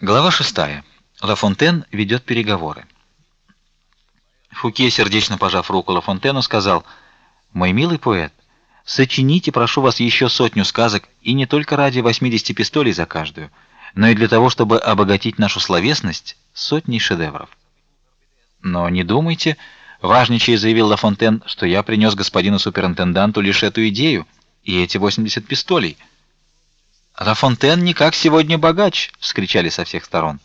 Глава 6. Ла Фонтен ведет переговоры. Фуке, сердечно пожав руку Ла Фонтену, сказал: "Мой милый поэт, сочините, прошу вас, еще сотню сказок, и не только ради 80 пистолей за каждую, но и для того, чтобы обогатить нашу словесность сотней шедевров". Но не думайте, важничая заявил Ла Фонтен, что я принес господину суперинтенданту лишь эту идею и эти 80 пистолей. Ла Фонтен никак сегодня богач, вскричали со всех сторон.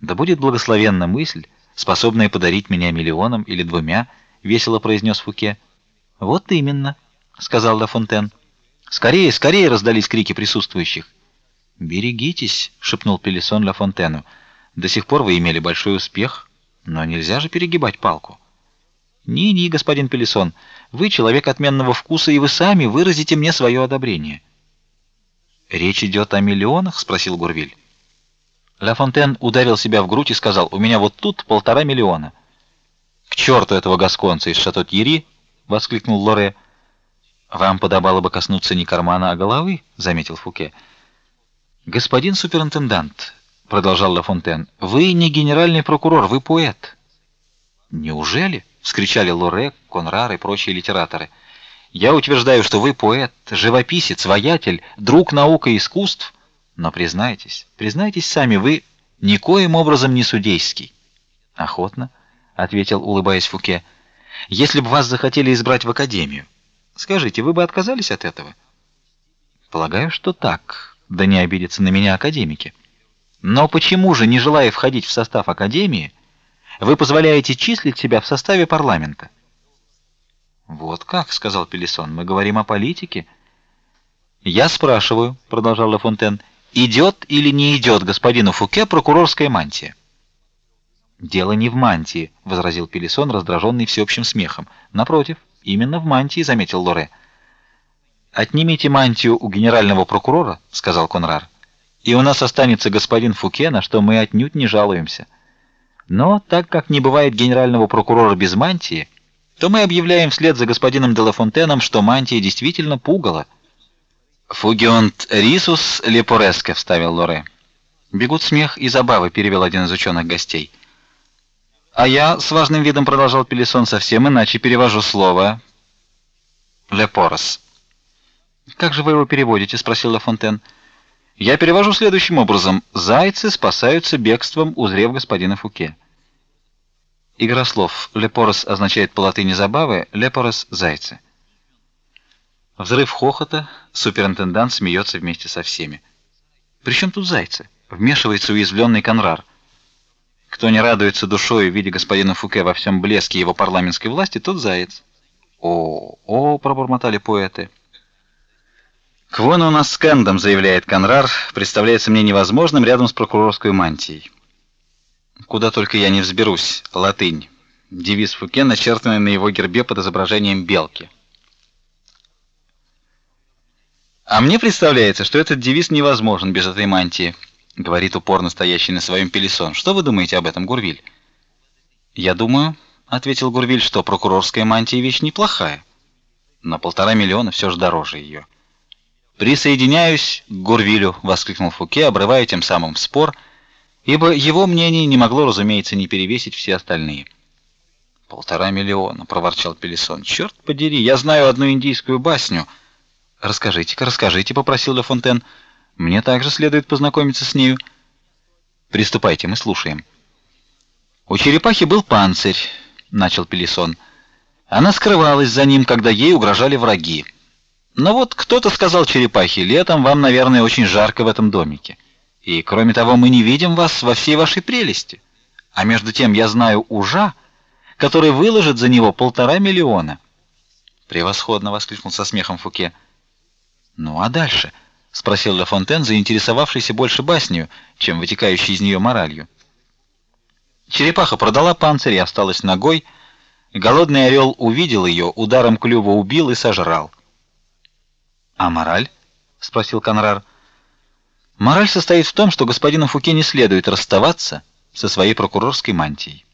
Да будет благословенна мысль, способная подарить меня миллионом или двумя, весело произнес Фуке. Вот именно, сказал Ла Фонтен. Скорее, скорее раздались крики присутствующих. Берегитесь, шепнул Пелисон Ла Фонтену. До сих пор вы имели большой успех, но нельзя же перегибать палку. Ни-ни, господин Пелисон, вы человек отменного вкуса, и вы сами выразите мне свое одобрение. Речь идет о миллионах, спросил Гурвиль. Ла Фонтен ударил себя в грудь и сказал: "У меня вот тут полтора миллиона". "К черту этого гасконца из Шато-Тьери!" воскликнул Лоре. "Вам подобало бы коснуться не кармана, а головы", заметил Фуке. "Господин суперинтендант", продолжал Ла Фонтен. "Вы не генеральный прокурор, вы поэт". "Неужели?" вскричали Лоре, Конрар и прочие литераторы. Я утверждаю, что вы поэт, живописец, воятель, друг наук и искусств, но признайтесь, признайтесь сами, вы никоим образом не судейский. Охотно, ответил, улыбаясь Фуке. Если бы вас захотели избрать в академию, скажите, вы бы отказались от этого? Полагаю, что так. Да не обидятся на меня академики. Но почему же, не желая входить в состав академии, вы позволяете числить себя в составе парламента? Вот как, сказал Пелисон. Мы говорим о политике. Я спрашиваю, продолжал Ла Фонтен, идет или не идет господину Фуке прокурорская мантия? Дело не в мантии, возразил Пелисон, раздраженный всеобщим смехом. Напротив, именно в мантии, заметил Лоре. Отнимите мантию у генерального прокурора, сказал Конрар. И у нас останется господин Фуке, на что мы отнюдь не жалуемся. Но так как не бывает генерального прокурора без мантии, то мы объявляем вслед за господином де Лафонтеном, что мантия действительно пугала. Фугионт рисус лепореске вставил Лоре. Бегут смех и забавы, перевел один из ученых гостей. А я с важным видом продолжал Пелисон совсем иначе перевожу слово лепорос. Как же вы его переводите, спросил Лафонтен. Я перевожу следующим образом: зайцы спасаются бегством, узрев господина Фуке. Игра слов. Лепорос означает по латыни забавы, лепорос зайцы. Взрыв хохота, суперинтендант смеется вместе со всеми. Причем тут зайцы? Вмешивается уязвленный Конрар. Кто не радуется душой, видя господина Фуке во всем блеске его парламентской власти, тот заяц. О, о, пробормотали поэты. Квон у нас с Кэндом, заявляет Конрар, представляется мне невозможным рядом с прокурорской мантией. Куда только я не взберусь. Латынь. Девиз Фуке, начертанный на его гербе под изображением белки. А мне представляется, что этот девиз невозможен без этой мантии, говорит упорно стоящий на своем пелесон. Что вы думаете об этом, Гурвиль? Я думаю, ответил Гурвиль, что прокурорская мантия вещь неплохая. На полтора миллиона все же дороже ее. Присоединяюсь к Гурвилю, воскликнул Фуке, обрывая тем самым спор ибо его мнение не могло, разумеется, не перевесить все остальные. Полтора миллиона, проворчал Пелисон. Черт подери, я знаю одну индийскую басню. Расскажите-ка, расскажите, попросил Ле Фонтен. Мне также следует познакомиться с нею. Приступайте, мы слушаем. У черепахи был панцирь, начал Пелисон. Она скрывалась за ним, когда ей угрожали враги. Но вот кто-то сказал черепахе: "Летом вам, наверное, очень жарко в этом домике". И кроме того, мы не видим вас во всей вашей прелести. А между тем я знаю ужа, который выложит за него полтора миллиона. Превосходно, воскликнул со смехом Фуке. Ну а дальше? спросил Ла Фонтен, заинтересовавшийся больше баснью, чем вытекающей из нее моралью. Черепаха продала панцирь и осталась ногой. Голодный орел увидел ее, ударом клюва убил и сожрал. А мораль? спросил Конрар. Мораль состоит в том, что господину Фуке не следует расставаться со своей прокурорской мантией.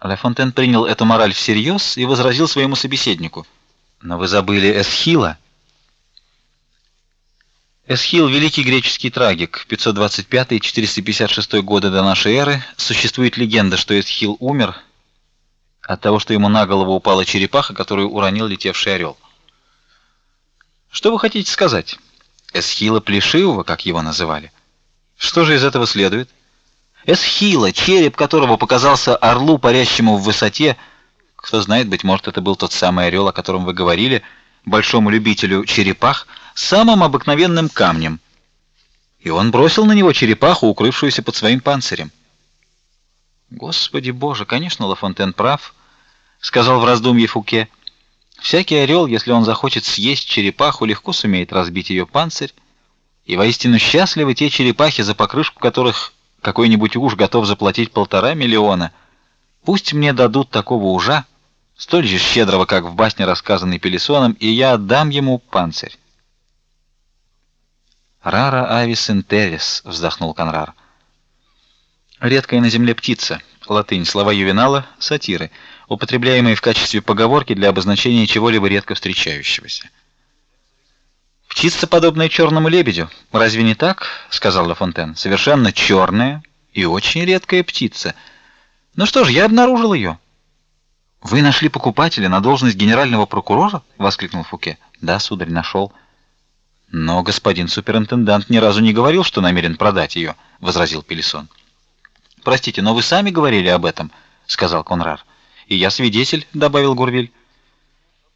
Ла Фонтен принял эту мораль всерьез и возразил своему собеседнику: "Но вы забыли Эсхила". Эсхил, великий греческий трагик, 525-456 годы до нашей эры, существует легенда, что Эсхил умер от того, что ему на голову упала черепаха, которую уронил летевший орел. Что вы хотите сказать? Эсхила Плешивого, как его называли. Что же из этого следует? Эсхила, череп которого показался орлу, парящему в высоте, кто знает, быть может, это был тот самый орел, о котором вы говорили, большому любителю черепах, самым обыкновенным камнем. И он бросил на него черепаху, укрывшуюся под своим панцирем. Господи Боже, конечно, Лафонтен прав, сказал в раздумье Фуке. Всякий орел, если он захочет съесть черепаху, легко сумеет разбить ее панцирь, и воистину счастливы те черепахи, за покрышку которых какой-нибудь уж готов заплатить полтора миллиона. Пусть мне дадут такого ужа, столь же щедрого, как в басне, рассказанной Пелесоном, и я отдам ему панцирь. Рара авис интерес, вздохнул Конрар. Редкая на земле птица. Латынь. Слова Ювенала, сатиры, употребляемые в качестве поговорки для обозначения чего-либо редко встречающегося. Птица, подобная черному лебедю. Разве не так? сказал Ла Фонтен. Совершенно черная и очень редкая птица. Ну что ж, я обнаружил ее. Вы нашли покупателя на должность генерального прокурора? воскликнул Фуке. Да, сударь, нашел. Но господин суперинтендант ни разу не говорил, что намерен продать ее», — возразил Пелесон. Простите, но вы сами говорили об этом, сказал Конрар. И я свидетель, добавил Гурвиль.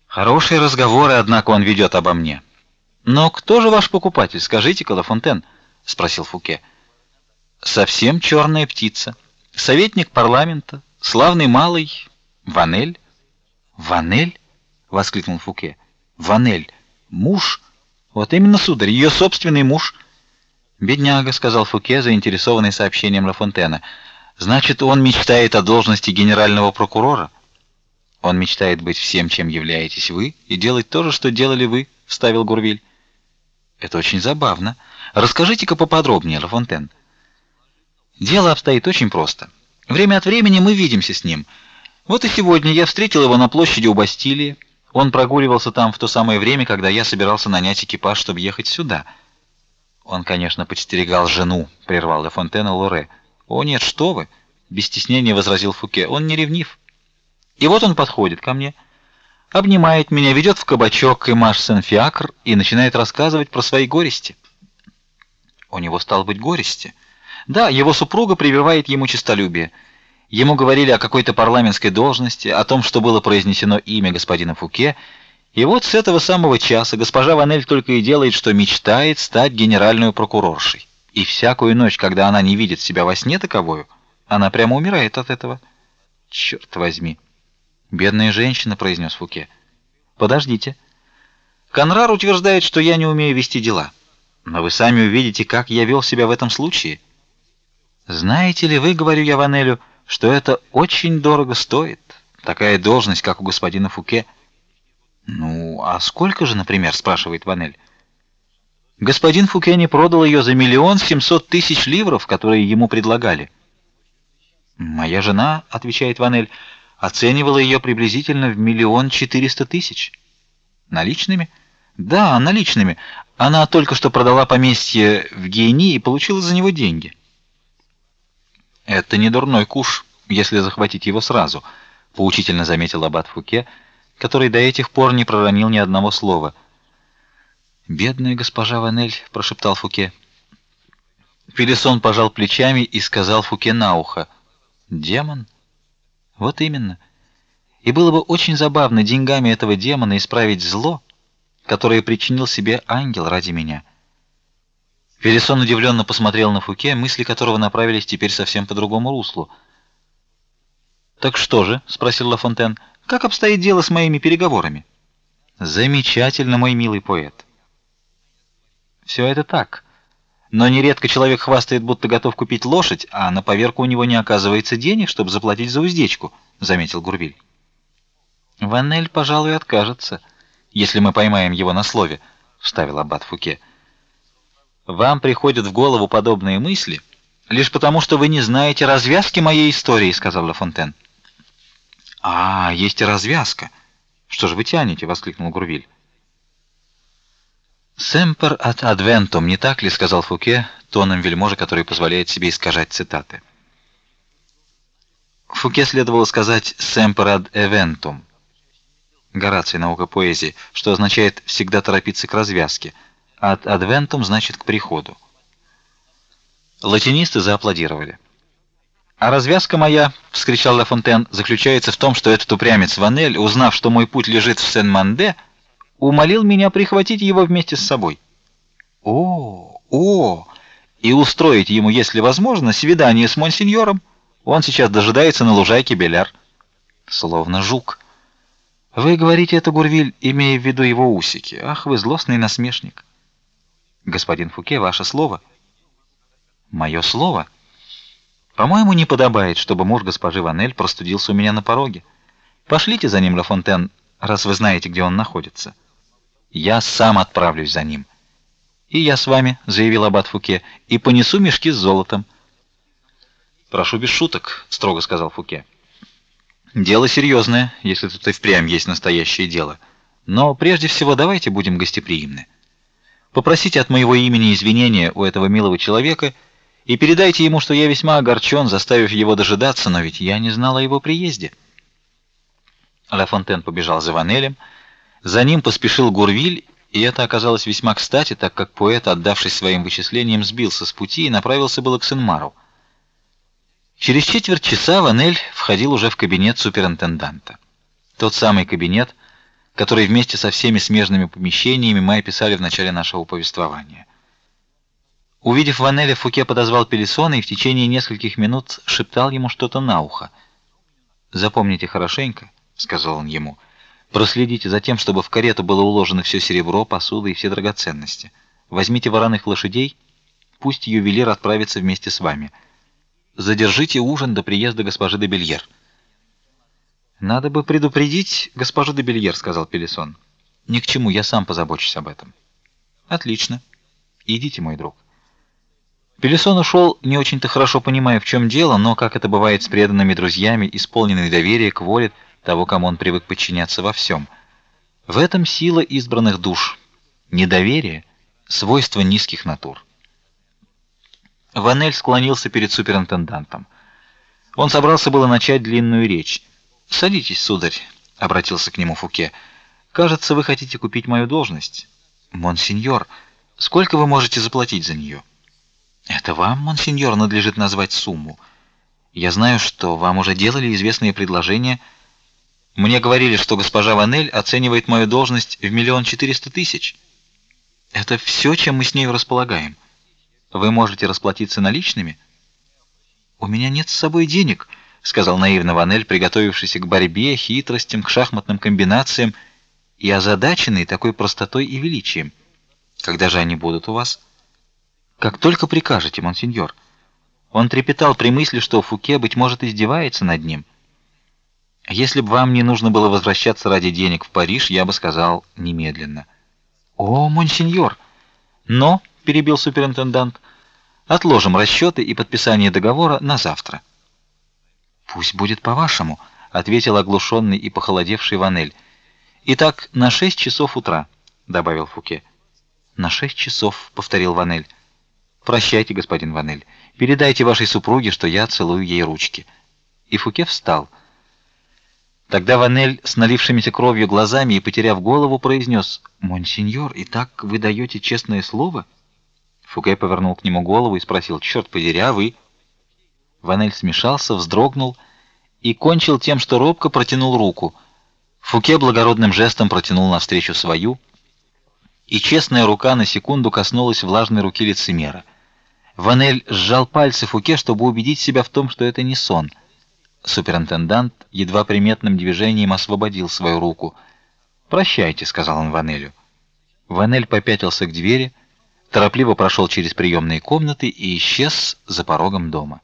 Хорошие разговоры, однако он ведет обо мне. Но кто же ваш покупатель, скажите, Калафонтен, спросил Фуке. Совсем черная птица. Советник парламента, славный малый Ванель. Ванель? воскликнул Фуке. Ванель, муж вот именно, сударь, ее собственный муж. Бедняга, сказал Фуке, заинтересованный сообщением Ла Фонтена. Значит, он мечтает о должности генерального прокурора. Он мечтает быть всем, чем являетесь вы, и делать то же, что делали вы, вставил Гурвиль. Это очень забавно. Расскажите-ка поподробнее, Ла Фонтен. Дело обстоит очень просто. Время от времени мы видимся с ним. Вот и сегодня я встретил его на площади у Бастилии. Он прогуливался там в то самое время, когда я собирался нанять экипаж, чтобы ехать сюда. Он, конечно, подстерегал жену, прервал Ле Фонтена Лоре. О нет, что вы? без стеснения возразил Фуке. Он не ревнив. И вот он подходит ко мне, обнимает меня, ведет в кабачок и маш сен-фиакр и начинает рассказывать про свои горести. У него стало быть горести. Да, его супруга прививает ему честолюбие. Ему говорили о какой-то парламентской должности, о том, что было произнесено имя господина Фуке, и вот с этого самого часа госпожа Ванель только и делает, что мечтает стать генеральной прокуроршей. И всякую ночь, когда она не видит себя во сне таковою, она прямо умирает от этого. Черт возьми. Бедная женщина, произнес Фуке. Подождите. Конрар утверждает, что я не умею вести дела. Но вы сами увидите, как я вел себя в этом случае. Знаете ли вы, говорю я Ванелю, что это очень дорого стоит, такая должность, как у господина Фуке. Ну, а сколько же, например, спрашивает Ванель. Господин Фуке не продал ее за миллион семьсот тысяч ливров, которые ему предлагали. Моя жена, отвечает Ванель, оценивала ее приблизительно в миллион четыреста тысяч. Наличными? Да, наличными. Она только что продала поместье в Гейни и получила за него деньги. Это не дурной куш, если захватить его сразу, поучительно заметил аббат Фуке, который до этих пор не проронил ни одного слова. Бедная госпожа Ванель, прошептал Фуке. Филисон пожал плечами и сказал Фуке на ухо: "Демон? Вот именно. И было бы очень забавно деньгами этого демона исправить зло, которое причинил себе ангел ради меня". Филисон удивленно посмотрел на Фуке, мысли которого направились теперь совсем по другому руслу. Так что же, спросил Ла Фонтен, как обстоит дело с моими переговорами? Замечательно, мой милый поэт. Все это так. Но нередко человек хвастает, будто готов купить лошадь, а на поверку у него не оказывается денег, чтобы заплатить за уздечку, заметил Гурвиль. Ванель, пожалуй, откажется, если мы поймаем его на слове, вставил аббат Фуке. Вам приходят в голову подобные мысли лишь потому, что вы не знаете развязки моей истории, сказал Ла Фонтен. А, есть и развязка. Что ж вы тянете, воскликнул Гурвиль. «Семпер от адвентум, не так ли?» — сказал Фуке тоном вельможи, который позволяет себе искажать цитаты. Фуке следовало сказать «семпер ad eventum». Гораций, наука поэзии, что означает «всегда торопиться к развязке», а «ad adventum» значит «к приходу». Латинисты зааплодировали. «А развязка моя, — вскричал Ла Фонтен, — заключается в том, что этот упрямец Ванель, узнав, что мой путь лежит в Сен-Манде, умолил меня прихватить его вместе с собой. О, о, и устроить ему, если возможно, свидание с монсеньором. Он сейчас дожидается на лужайке Беляр. Словно жук. Вы говорите это, Гурвиль, имея в виду его усики. Ах, вы злостный насмешник. Господин Фуке, ваше слово. Мое слово. По-моему, не подобает, чтобы муж госпожи Ванель простудился у меня на пороге. Пошлите за ним, Ла Фонтен, раз вы знаете, где он находится. Я сам отправлюсь за ним. И я с вами, заявил аббат Фуке, и понесу мешки с золотом. Прошу без шуток, строго сказал Фуке. Дело серьезное, если тут и впрямь есть настоящее дело. Но прежде всего давайте будем гостеприимны. Попросите от моего имени извинения у этого милого человека и передайте ему, что я весьма огорчен, заставив его дожидаться, но ведь я не знал о его приезде. Ла Фонтен побежал за Ванелем, за ним поспешил Гурвиль, и это оказалось весьма кстати, так как поэт, отдавшись своим вычислениям, сбился с пути и направился было к Сен-Мару. Через четверть часа Ванель входил уже в кабинет суперинтенданта. Тот самый кабинет, который вместе со всеми смежными помещениями мы описали в начале нашего повествования. Увидев Ванеля, Фуке подозвал Пелесона и в течение нескольких минут шептал ему что-то на ухо. "Запомните хорошенько", сказал он ему. Проследите за тем, чтобы в карету было уложено все серебро, посуда и все драгоценности. Возьмите вороных лошадей, пусть ювелир отправится вместе с вами. Задержите ужин до приезда госпожи де Бельер. Надо бы предупредить госпожу де Бельер, сказал Пелесон. Ни к чему, я сам позабочусь об этом. Отлично. Идите, мой друг. Пелесон ушел, не очень-то хорошо понимая, в чем дело, но как это бывает с преданными друзьями, исполненный доверия к воле того, кому он привык подчиняться во всем. В этом сила избранных душ. Недоверие свойство низких натур. Ванель склонился перед суперинтендантом. Он собрался было начать длинную речь. "Садитесь, сударь", обратился к нему Фуке. "Кажется, вы хотите купить мою должность. Монсеньор, сколько вы можете заплатить за нее?» «Это вам, монсеньор, надлежит назвать сумму. Я знаю, что вам уже делали известные предложения мне говорили, что госпожа Ванель оценивает мою должность в миллион четыреста тысяч. Это все, чем мы с ней располагаем. Вы можете расплатиться наличными? У меня нет с собой денег, сказал наивно Ванель, приготовившийся к борьбе, хитростям, к шахматным комбинациям и озадаченный такой простотой и величием. Когда же они будут у вас? Как только прикажете, монсеньор. Он трепетал при мысли, что Фуке быть может издевается над ним. Если бы вам не нужно было возвращаться ради денег в Париж, я бы сказал немедленно. О, монсеньор. Но, перебил суперинтендант, отложим расчеты и подписание договора на завтра. Пусть будет по-вашему, ответил оглушенный и похолодевший Ванель. Итак, на шесть часов утра, добавил Фуке. На шесть часов, повторил Ванель. Прощайте, господин Ванель. Передайте вашей супруге, что я целую ей ручки. И Фуке встал. Тогда Ванель с налившимися кровью глазами и потеряв голову произнес: "Монсеньор, и так вы даете честное слово?" Фуке повернул к нему голову и спросил: "Черт подери, а вы?" Ванель смешался, вздрогнул и кончил тем, что робко протянул руку. Фуке благородным жестом протянул навстречу свою, и честная рука на секунду коснулась влажной руки лицемера. Ванель сжал пальцы Фуке, чтобы убедить себя в том, что это не сон. Суперинтендант едва приметным движением освободил свою руку. "Прощайте", сказал он Ванелю. Ванель попятился к двери, торопливо прошел через приемные комнаты и исчез за порогом дома.